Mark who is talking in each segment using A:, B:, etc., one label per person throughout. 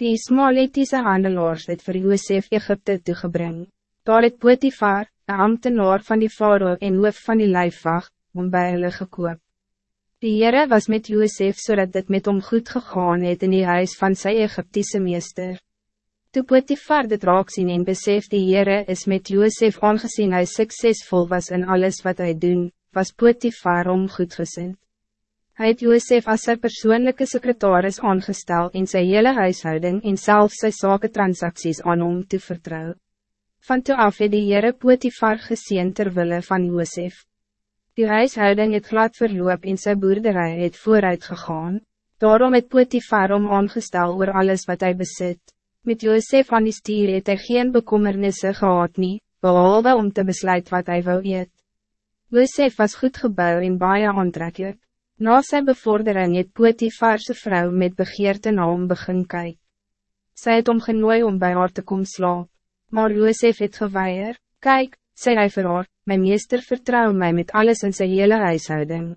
A: Die Ismaelitiese handelaars het vir Joosef Egypte toegebring. Daar het Potifar, een ambtenaar van die farao en hoof van die lijfwacht, om by hulle gekoop. Die Heere was met Joosef zodat dit met hom goed gegaan het in die huis van sy Egyptische meester. Toe Potifar dit raak sien en besef die Heere is met Joosef aangezien hij succesvol was in alles wat hij doen, was Potifar om goedgezind. Hij het Joseph als zijn persoonlijke secretaris aangesteld in zijn hele huishouding en zelfs zijn zakentransacties aan hom te vertrouwen. Van toe af het die Heere Potifar gezien terwille van Joseph. Die huishouding het glad verloop en sy boerderij het vooruit gegaan. Daarom het Potifar om aangestel oor alles wat hij bezit. Met Joseph aan die stier het hy geen bekommernisse gehad nie, behalve om te besluit wat hij wou eet. Joseph was goed gebouw en baie aantrekkelijk. Na sy bevordering het Potifarse vrouw met begeerte na hom begin kyk. Sy het hom genooi om bij haar te kom slaap, maar Josef het geweier, Kijk, sê hy vir haar, my meester vertrouw mij met alles in sy hele huishouding.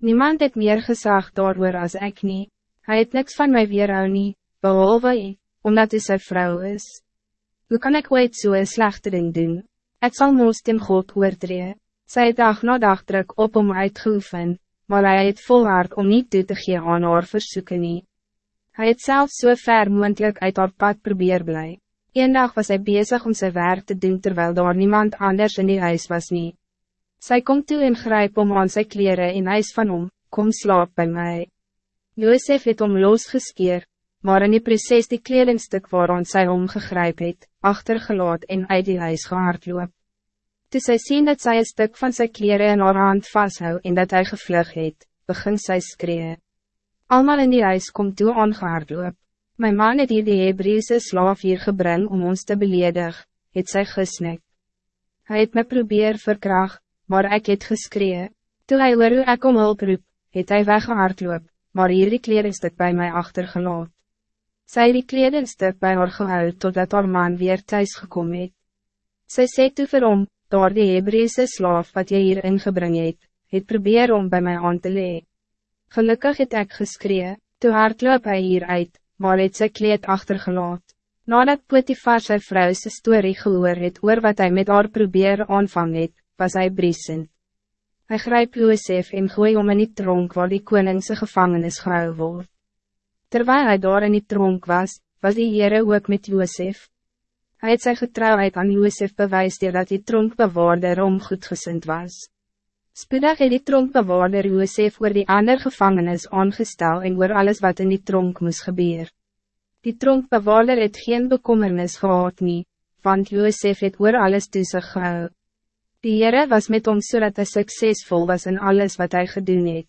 A: Niemand het meer gezag daarover als ik niet. Hij het niks van mij weerhou nie, behalve hy, omdat hij sy vrouw is. Hoe kan ik ooit so een slechte ding doen? Ik zal moest in God oortree. Sy dag na dag druk op om uitgeoefen, maar hij het volhard om niet toe te gee aan haar versoeken nie. Hy het self so ver moendlik uit haar pad probeer bly. Eendag was hij bezig om zijn werk te doen terwijl daar niemand anders in die huis was nie. Sy kom toe en grijp om aan sy kleren in huis van hom, kom slaap bij mij. Joseph het om losgeskeer, maar in die precies die kledingstuk waaraan sy hom gegryp het, achtergelaat en uit die huis gehaard loop. Toe sy sien dat sy een stuk van sy kleren in haar hand vasthou en dat hij gevlug het, begin sy skree. Almal in die huis kom toe aangehaard loop. My man het hier die Hebreese slaaf hier gebring om ons te beledig, het sy gesnik. Hij het my probeer verkrag, maar ik het geskree. Toe hy oor hoe ek om hulp roep, het hy weggehaard loop, maar hier die kledingstuk bij mij achtergelaat. Sy die kledingstuk bij haar gehou totdat haar man weer thuis gekom het. Sy sê toe vir hom, daar die Hebreese slaaf wat jy hier ingebring het, het probeer om bij mij aan te lee. Gelukkig het ek geskree, toe hardloop hy hier uit, maar het sy kleed achtergelaat. Nadat Potifar sy vrou sy story gehoor het oor wat hij met haar probeer aanvang het, was hij briesend. Hij grijpt Josef en gooi om in die tronk waar die koningse gevangenis gehou word. Terwijl hij daar in die tronk was, was die Heere ook met Josef. Hij het zijn getrouwheid aan Josef bewijs dat die tronkbewaarder om goedgesind was. Spoedig het die tronkbewaarder Josef oor die ander gevangenis aangestel en oor alles wat in die tronk moest gebeuren. Die tronkbewaarder het geen bekommernis gehad nie, want Josef het oor alles toesig gehou. Die Heere was met hom so hij succesvol was in alles wat hij gedoen het.